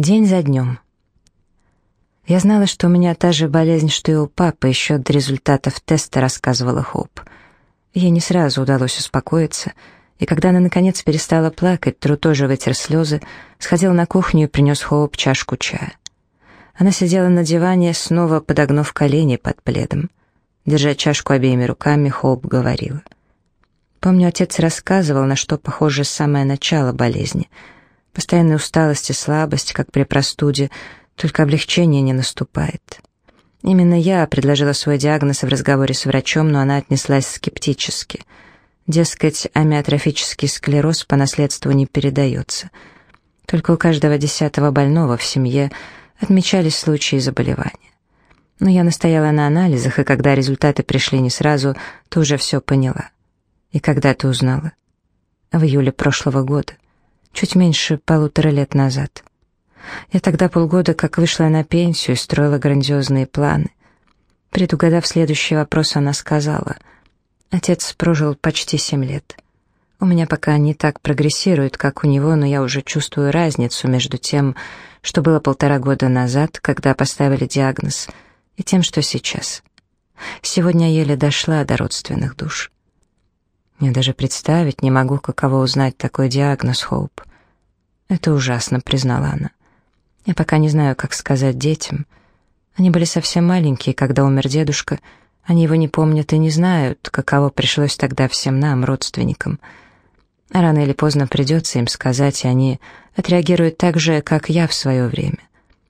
День за днем. Я знала, что у меня та же болезнь, что и у папы, еще до результатов теста рассказывала Хоуп. Ей не сразу удалось успокоиться, и когда она наконец перестала плакать, Тру тоже вытер слезы, сходил на кухню и принес Хоуп чашку чая. Она сидела на диване, снова подогнув колени под пледом. Держа чашку обеими руками, Хоуп говорила. Помню, отец рассказывал, на что похоже самое начало болезни — Постоянная усталость и слабость, как при простуде, только облегчение не наступает. Именно я предложила свой диагноз в разговоре с врачом, но она отнеслась скептически. Дескать, амиотрофический склероз по наследству не передается. Только у каждого десятого больного в семье отмечались случаи заболевания. Но я настояла на анализах, и когда результаты пришли не сразу, то уже все поняла. И когда ты узнала? В июле прошлого года чуть меньше полутора лет назад. Я тогда полгода как вышла на пенсию и строила грандиозные планы. Предугадав следующий вопрос, она сказала, «Отец прожил почти семь лет. У меня пока не так прогрессирует, как у него, но я уже чувствую разницу между тем, что было полтора года назад, когда поставили диагноз, и тем, что сейчас. Сегодня еле дошла до родственных душ». Я даже представить не могу, каково узнать такой диагноз, Хоуп. Это ужасно, признала она. Я пока не знаю, как сказать детям. Они были совсем маленькие, когда умер дедушка. Они его не помнят и не знают, каково пришлось тогда всем нам, родственникам. Рано или поздно придется им сказать, и они отреагируют так же, как я в свое время.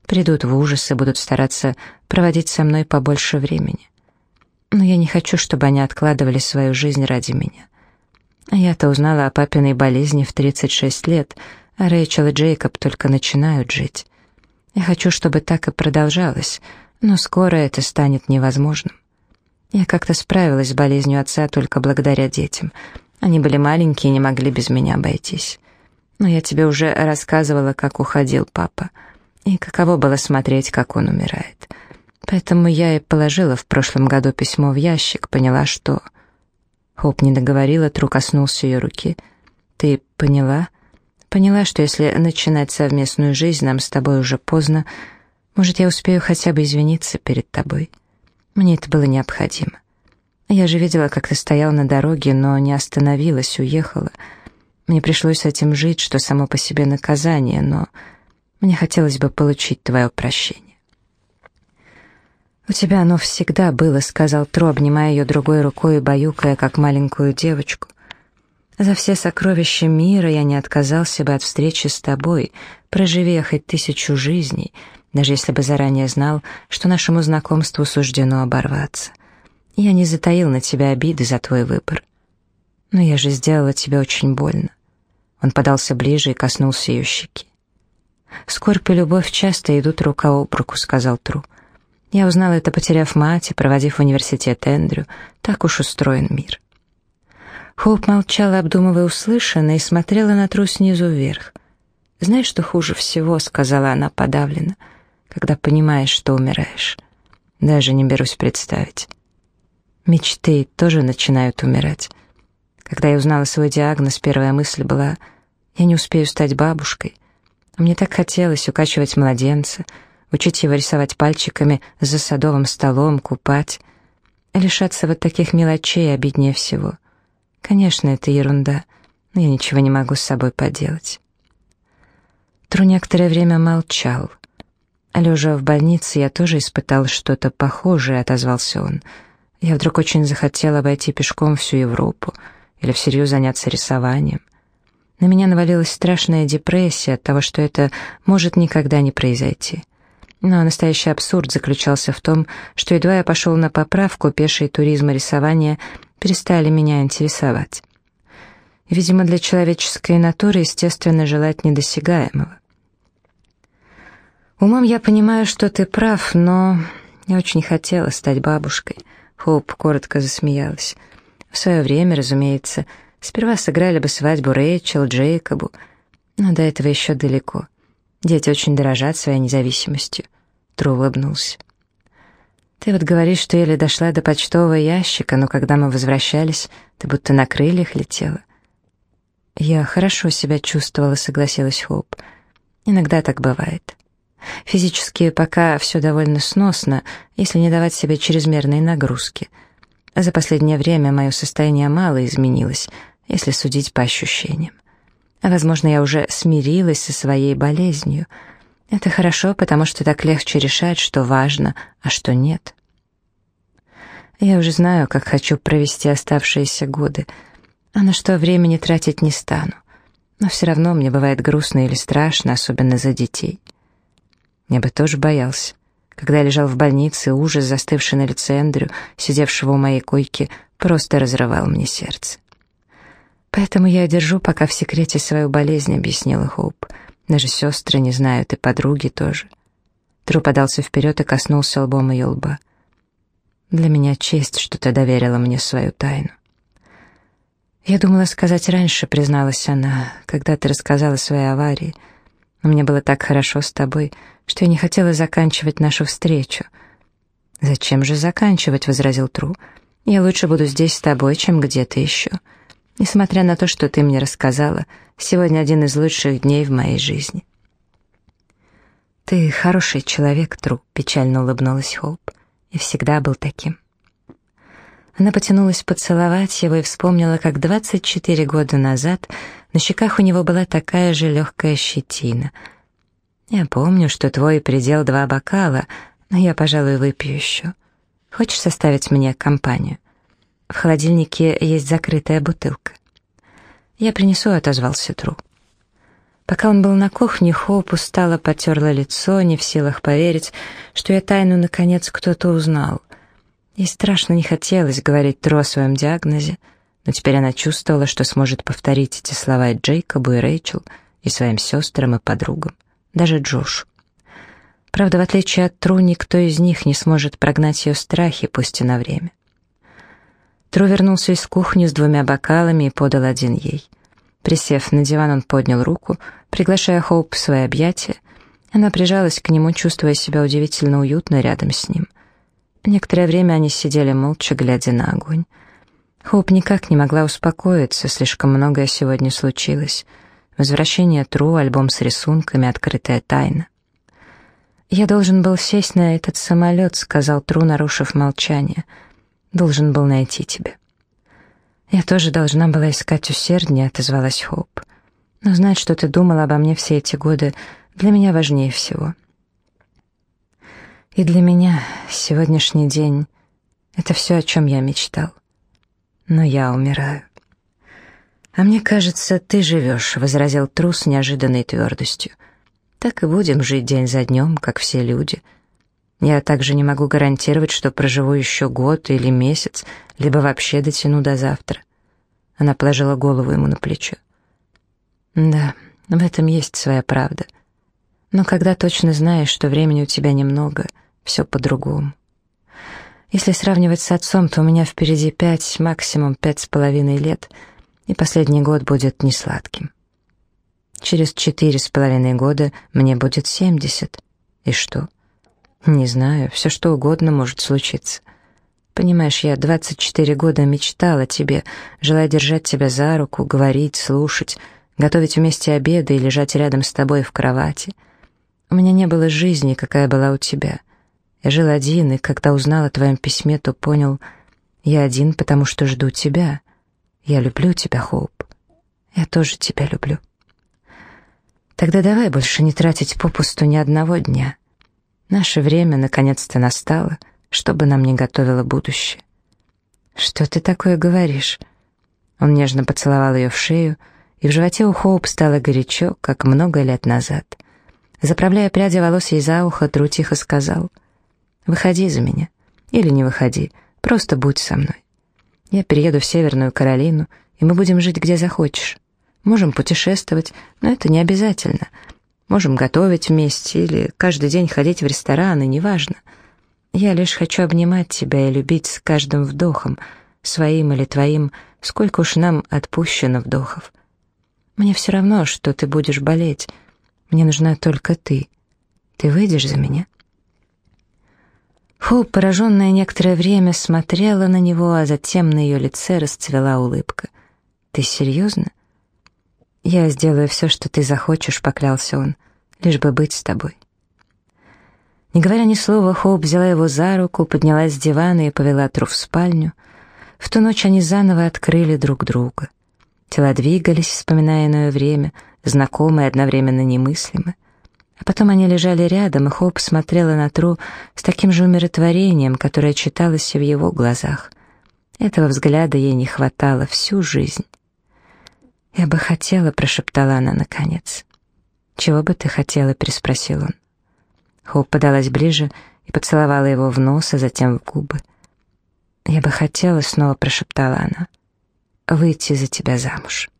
Придут в ужас и будут стараться проводить со мной побольше времени. Но я не хочу, чтобы они откладывали свою жизнь ради меня. Я-то узнала о папиной болезни в 36 лет, а Рэйчел и Джейкоб только начинают жить. Я хочу, чтобы так и продолжалось, но скоро это станет невозможным. Я как-то справилась с болезнью отца только благодаря детям. Они были маленькие и не могли без меня обойтись. Но я тебе уже рассказывала, как уходил папа, и каково было смотреть, как он умирает. Поэтому я и положила в прошлом году письмо в ящик, поняла, что... Хоп не договорила, Тру коснулся ее руки. «Ты поняла?» «Поняла, что если начинать совместную жизнь, нам с тобой уже поздно. Может, я успею хотя бы извиниться перед тобой? Мне это было необходимо. Я же видела, как ты стоял на дороге, но не остановилась, уехала. Мне пришлось с этим жить, что само по себе наказание, но мне хотелось бы получить твое прощение». «У тебя оно всегда было», — сказал Тро, обнимая ее другой рукой и баюкая, как маленькую девочку. «За все сокровища мира я не отказался бы от встречи с тобой, проживи хоть тысячу жизней, даже если бы заранее знал, что нашему знакомству суждено оборваться. Я не затаил на тебя обиды за твой выбор. Но я же сделала тебе очень больно». Он подался ближе и коснулся ее щеки. «Скорбь и любовь часто идут рука об руку», — сказал Тру. «Тру». Я узнала это, потеряв мать и проводив в университет Эндрю. Так уж устроен мир. Хоуп молчала, обдумывая услышанное, и смотрела на тру снизу вверх. «Знаешь, что хуже всего?» — сказала она подавленно. «Когда понимаешь, что умираешь. Даже не берусь представить. Мечты тоже начинают умирать. Когда я узнала свой диагноз, первая мысль была «Я не успею стать бабушкой». А мне так хотелось укачивать младенца — учить его рисовать пальчиками за садовым столом, купать. Лишаться вот таких мелочей обиднее всего. Конечно, это ерунда, но я ничего не могу с собой поделать. Тру некоторое время молчал. Лежа в больнице, я тоже испытал что-то похожее, отозвался он. Я вдруг очень захотел обойти пешком всю Европу или всерьез заняться рисованием. На меня навалилась страшная депрессия от того, что это может никогда не произойти. Но настоящий абсурд заключался в том, что едва я пошел на поправку, пеший туризм и рисование перестали меня интересовать. Видимо, для человеческой натуры, естественно, желать недосягаемого. Умом я понимаю, что ты прав, но я очень хотела стать бабушкой. Хоуп коротко засмеялась. В свое время, разумеется, сперва сыграли бы свадьбу Рэйчел, Джейкобу, но до этого еще далеко. Дети очень дорожат своей независимостью. Тру улыбнулся. Ты вот говоришь, что еле дошла до почтового ящика, но когда мы возвращались, ты будто на крыльях летела. Я хорошо себя чувствовала, согласилась Хоуп. Иногда так бывает. Физически пока все довольно сносно, если не давать себе чрезмерные нагрузки. За последнее время мое состояние мало изменилось, если судить по ощущениям. Возможно, я уже смирилась со своей болезнью. Это хорошо, потому что так легче решать, что важно, а что нет. Я уже знаю, как хочу провести оставшиеся годы, а на что времени тратить не стану. Но все равно мне бывает грустно или страшно, особенно за детей. Я бы тоже боялся. Когда я лежал в больнице, ужас, застывший на лице Эндрю, сидевшего у моей койки, просто разрывал мне сердце. «Поэтому я держу пока в секрете свою болезнь», — объяснила Хоуп. «Даже сестры не знают, и подруги тоже». Тру подался вперед и коснулся лбом ее лба. Для меня честь, что ты доверила мне свою тайну. Я думала сказать раньше, призналась она, когда ты рассказала своей аварии. Но мне было так хорошо с тобой, что я не хотела заканчивать нашу встречу. «Зачем же заканчивать?» — возразил Тру. «Я лучше буду здесь с тобой, чем где-то еще. Несмотря на то, что ты мне рассказала, сегодня один из лучших дней в моей жизни». «Ты хороший человек, Тру», — печально улыбнулась Хоуп и всегда был таким. Она потянулась поцеловать его и вспомнила, как 24 года назад на щеках у него была такая же легкая щетина. «Я помню, что твой предел два бокала, но я, пожалуй, выпью еще. Хочешь составить мне компанию? В холодильнике есть закрытая бутылка». «Я принесу», — отозвался Тру. Пока он был на кухне, Хоуп устало потерла лицо, не в силах поверить, что я тайну наконец кто-то узнал. Ей страшно не хотелось говорить Тру о своем диагнозе, но теперь она чувствовала, что сможет повторить эти слова и Джейкобу, и Рэйчел, и своим сестрам, и подругам, даже Джошу. Правда, в отличие от Тру, никто из них не сможет прогнать ее страхи, пусть и на время. Тру вернулся из кухни с двумя бокалами и подал один ей — Присев на диван, он поднял руку, приглашая Хоуп в свои объятия. Она прижалась к нему, чувствуя себя удивительно уютно рядом с ним. Некоторое время они сидели молча, глядя на огонь. Хоуп никак не могла успокоиться, слишком многое сегодня случилось. Возвращение Тру, альбом с рисунками, открытая тайна. «Я должен был сесть на этот самолет», — сказал Тру, нарушив молчание. «Должен был найти тебя». «Я тоже должна была искать усерднее», — отозвалась Хоуп. «Но знать, что ты думала обо мне все эти годы, для меня важнее всего». И для меня сегодняшний день — это все, о чем я мечтал. Но я умираю. «А мне кажется, ты живешь», — возразил трус неожиданной твердостью. «Так и будем жить день за днем, как все люди». Я также не могу гарантировать, что проживу еще год или месяц, либо вообще дотяну до завтра. Она положила голову ему на плечо. Да, в этом есть своя правда. Но когда точно знаешь, что времени у тебя немного, все по-другому. Если сравнивать с отцом, то у меня впереди пять, максимум пять с половиной лет, и последний год будет несладким. Через четыре с половиной года мне будет семьдесят. И что? — не знаю, все что угодно может случиться. Понимаешь, я 24 года мечтала тебе, желая держать тебя за руку, говорить, слушать, готовить вместе обеды и лежать рядом с тобой в кровати. У меня не было жизни, какая была у тебя. Я жил один, и когда узнал о твоем письме, то понял, я один, потому что жду тебя. Я люблю тебя, Хоуп. Я тоже тебя люблю. Тогда давай больше не тратить попусту ни одного дня. Наше время наконец-то настало, чтобы нам не готовило будущее. «Что ты такое говоришь?» Он нежно поцеловал ее в шею, и в животе у Хоуп стало горячо, как много лет назад. Заправляя пряди волос ей за ухо, Тру тихо сказал, «Выходи за меня. Или не выходи, просто будь со мной. Я перееду в Северную Каролину, и мы будем жить где захочешь. Можем путешествовать, но это не обязательно. Можем готовить вместе или каждый день ходить в рестораны, неважно. Я лишь хочу обнимать тебя и любить с каждым вдохом, своим или твоим, сколько уж нам отпущено вдохов. Мне все равно, что ты будешь болеть. Мне нужна только ты. Ты выйдешь за меня?» Хоуп, пораженная некоторое время, смотрела на него, а затем на ее лице расцвела улыбка. «Ты серьезно?» «Я сделаю все, что ты захочешь», — поклялся он, — «лишь бы быть с тобой». Не говоря ни слова, Хоуп взяла его за руку, поднялась с дивана и повела Тру в спальню. В ту ночь они заново открыли друг друга. Тела двигались, вспоминая иное время, знакомое одновременно немыслимо. А потом они лежали рядом, и Хоуп смотрела на Тру с таким же умиротворением, которое читалось в его глазах. Этого взгляда ей не хватало всю жизнь. «Я бы хотела», — прошептала она наконец. «Чего бы ты хотела?» — переспросил он. Хоуп подалась ближе и поцеловала его в нос, а затем в губы. «Я бы хотела», — снова прошептала она, — «выйти за тебя замуж».